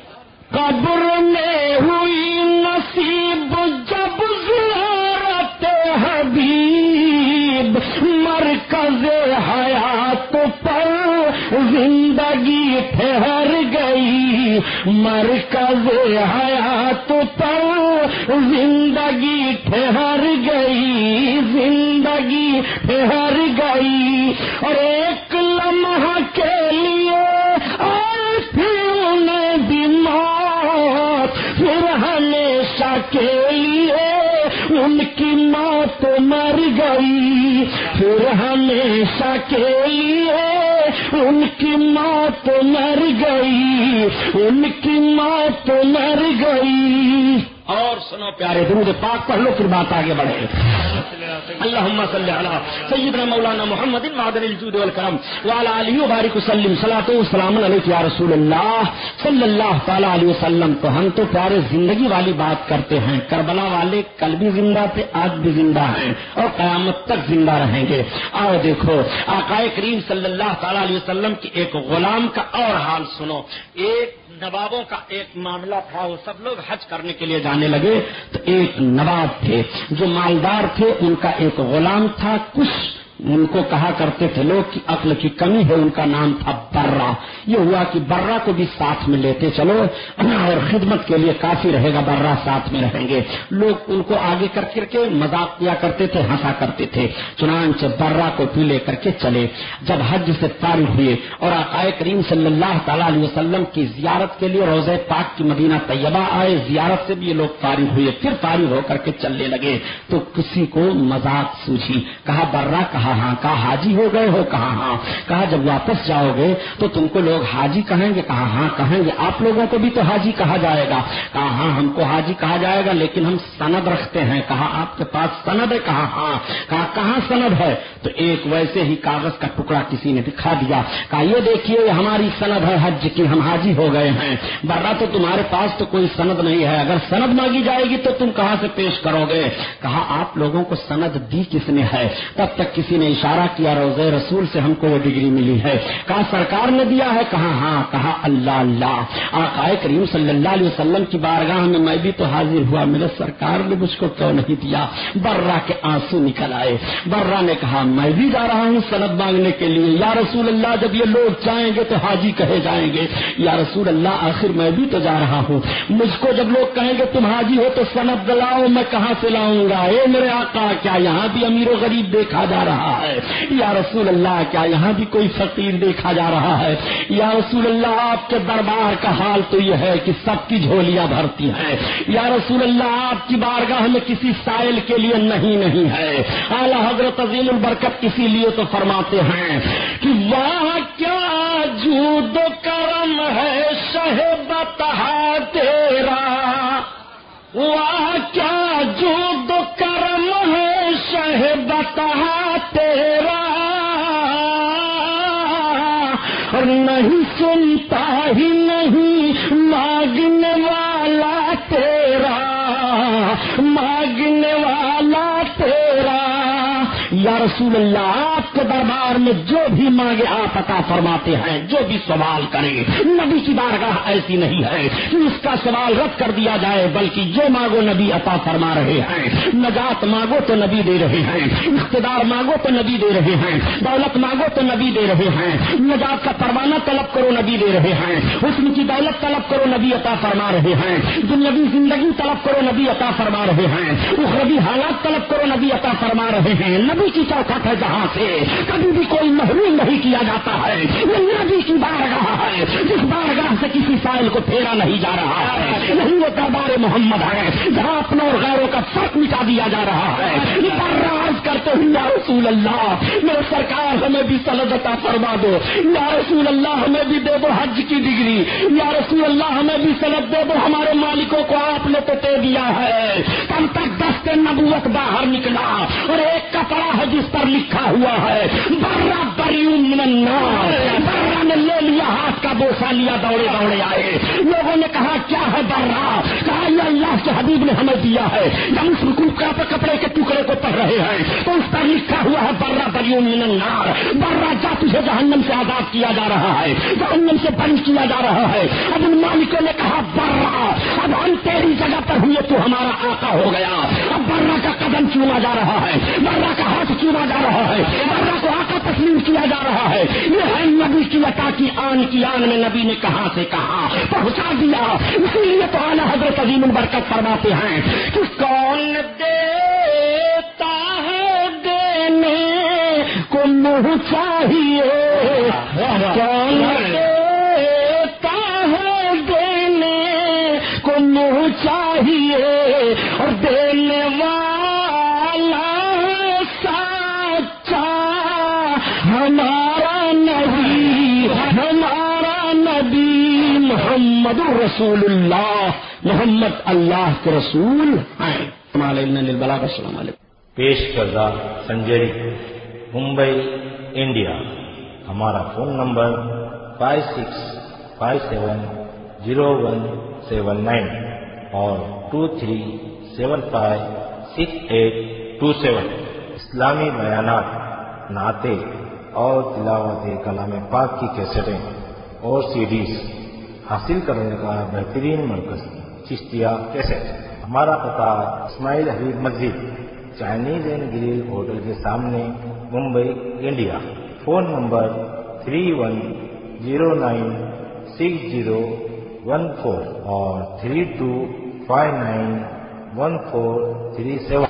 Speaker 1: قبر میں ہوئی نصیب، جب زیارت حبیب، مرکز حیات پر زندگی ٹھہر گئی۔ مرکز حیات پر زندگی ٹھہر گئی، زندگی ٹھہر گئی۔ اور ایک مر گئی پھر ہمیشہ کے لیے ان کی موت مر گئی، ان کی موت مر گئی۔ اور سنو پیارے، درود پاک پڑھ لو، پھر بات آگے بڑھے۔ اللہ صلی اللہ سیدنا مولانا محمد معدن الجود والکرم وعلى علی وبارک وسلم صلاۃ و سلام علیک یا رسول اللہ صلی اللہ تعالی علیہ وسلم تو ہم تو پیارے زندگی والی بات کرتے ہیں کربلا والے کل بھی زندہ تھے آج بھی زندہ ہیں اور قیامت تک زندہ رہیں گے آؤ دیکھو آقائے کریم صلی اللہ تعالی علیہ وسلم کی ایک غلام کا اور حال سنو ایک نوابوں کا ایک معاملہ تھا، وہ سب لوگ حج کرنے کے لیے جانے لگے۔ تو ایک نواب تھے جو مالدار تھے، ان کا ایک غلام تھا، کچھ ان کو کہا کرتے تھے لوگ کی عقل کی کمی ہے، ان کا نام تھا برا یہ ہوا کہ برا کو بھی ساتھ میں لیتے چلو۔ اور خدمت کے لیے کافی رہے گا برا ساتھ میں رہیں گے۔ لوگ ان کو آگے کر کر کے مذاق کیا کرتے تھے، ہنسا کرتے تھے۔ چنانچہ برا کو بھی لے کر کے چلے۔ جب حج سے پاری ہوئے اور آقائے کریم صلی اللہ تعالی علیہ وسلم کی زیارت کے لیے روزہ پاک کی مدینہ طیبہ آئے، زیارت سے بھی یہ لوگ فارغ ہوئے۔ پھر فارغ ہو کر کے چلنے لگے۔ تو کسی کو مذاق سوچی کہا برا کہا کہا ہاں کہا حاجی ہو گئے ہو کہا ہاں؟ کہا جب واپس جاؤ گے تو تم کو لوگ حاجی کہیں گے کہا ہاں؟ کہیں گے، آپ لوگوں کو بھی تو حاجی کہا جائے گا۔ کہا ہاں ہم کو حاجی کہا جائے گا، لیکن ہم سند رکھتے ہیں۔ کہا آپ کے پاس سند ہے کہا ہاں؟ کہا کہاں سند ہے؟ تو ایک ویسے ہی کاغذ کا ٹکڑا کسی نے دکھا دیا۔ کہا، یہ دیکھیے، یہ ہماری سند ہے حج کی، ہم حاجی ہو گئے ہیں۔ برا تو تمہارے پاس تو کوئی سند نہیں ہے۔ اگر سند مانگی جائے گی تو تم کہاں سے پیش کرو گے؟ کہا، آپ لوگوں کو سند دی کس نے ہے؟ تب تک کسی نے اشارہ کیا روزے رسول سے ہم کو وہ ڈگری ملی ہے۔ کہا، سرکار نے دیا ہے؟ کہا ہاں۔ کہا، اللہ اللہ۔ آقائے کریم صلی اللہ علیہ وسلم کی بارگاہ میں میں بھی تو حاضر ہوا میرے سرکار نے مجھ کو کیوں نہیں دیا؟ برا کے آنسو نکل آئے۔ برا نے کہا، میں بھی جا رہا ہوں سند مانگنے کے لیے۔ یا رسول اللہ، جب یہ لوگ جائیں گے تو حاجی کہے جائیں گے۔ یا رسول اللہ، آخر میں بھی تو جا رہا ہوں۔ مجھ کو جب لوگ کہیں گے، تم حاجی ہو تو سند دلاؤ میں کہاں سے لاؤں گا؟ اے میرے آقا، کیا یہاں بھی امیر و غریب دیکھا جا رہا ہے۔ یا رسول اللہ، کیا یہاں بھی کوئی فقیر دیکھا جا رہا ہے؟ یا رسول اللہ، آپ کے دربار کا حال تو یہ ہے کہ سب کی جھولیاں بھرتی ہیں۔ یا رسول اللہ، آپ کی بارگاہ میں کسی سائل کے لیے نہیں نہیں ہے۔ اعلی حضرت عظیم البرکت اسی لیے تو فرماتے ہیں کہ وہاں کیا جود و کرم ہے شہ بتا تیرا؟ وہاں کیا نہیں سنتا ہی رسول اللہ، آپ کے دربار میں جو بھی مانگے آپ عطا فرماتے ہیں، جو بھی سوال کرے نبی کی بارگاہ ایسی نہیں ہے۔ کہ اس کا سوال رد کر دیا جائے، بلکہ جو مانگو نبی عطا فرما رہے ہیں۔ نجات مانگو تو نبی دے رہے ہیں۔ اقتدار مانگو تو نبی دے رہے ہیں۔ دولت مانگو تو نبی دے رہے ہیں۔ نجات کا پروانہ طلب کرو نبی دے رہے ہیں۔ حسن کی دولت طلب کرو نبی عطا فرما رہے ہیں۔ دنیاوی زندگی طلب کرو نبی عطا فرما رہے ہیں۔ اخروی حالات طلب کرو نبی عطا فرما رہے ہیں۔ نبی کی چوکھٹ ہے جہاں سے، کبھی بھی کوئی محروم نہیں کیا جاتا ہے۔ یہ نبی کی بارگاہ ہے، جس بارگاہ سے کسی سائل کو پھیرا نہیں جا رہا ہے۔ نہیں، وہ دربار محمد ہے، جہاں اپنے اور غیروں کا فرق مٹا دیا جا رہا ہے۔ راز کرتے ہوئے، یا رسول اللہ، میرے سرکار ہمیں بھی سلدتا فرما دو۔ یا رسول اللہ، ہمیں بھی دے دو حج کی ڈگری۔ یا رسول اللہ، ہمیں بھی سلد دے دو، ہمارے مالکوں کو آپ نے تو دے دیا ہے۔ کل تک دست نبوت باہر نکلا اور ایک کپڑا ہے جس پر لکھا ہوا ہے برا بری برا نے لے لیا ہاتھ کا بوسا لیا دوڑے دوڑے آئے۔ لوگوں نے کہا، کیا ہے برا کہا، یہ اللہ کے حبیب نے ہمیں دیا ہے۔ جب اس کپڑے کے ٹکڑے کو پڑھ رہے ہیں۔ تو اس پر لکھا ہوا ہے برا بری النار۔ برا جا تجھے جہنم سے آزاد کیا جا رہا ہے، جہنم سے بند کیا جا رہا ہے۔ اب ان مالکوں نے کہا برا اب ہم تیری جگہ پر ہوئے تو ہمارا آقا ہو گیا۔ اب برا کا قدم چوما جا رہا ہے۔ برا کا ہاتھ چوما جا رہا ہے برا کو آقا تسلیم کیا جا رہا ہے۔ یہ ہے نبی کی عطا کی آن کی آن میں نبی نے کہاں سے کہا؟ پہنچا دیا۔ اسی لیے تو اعلیٰ حضرت عظیم البرکت فرماتے ہیں کہ کون دیتا ہے دینے کو منہ چاہیے؟ کون دیتا ہے دینے کو منہ چاہیے؟ اور دینے محمد رسول اللہ محمد اللہ کے رسول ہیں السلام علیکم
Speaker 3: پیش کردہ سنجری، ممبئی، انڈیا۔ ہمارا phone number five six five seven zero one seven nine اور two three seven five six eight two seven. اسلامی بیانات، نعتیں اور تلاوت کلام پاک کی کیسٹیں اور سی ڈیز۔ حاصل کرنے کا بہترین مرکز چشتیا کیسٹ۔ ہمارا پتہ اسماعیل حبیب مسجد چائنیز اینڈ گریل ہوٹل کے سامنے Mumbai, India. Phone number three one zero nine six zero one four اور three two five nine one four three seven.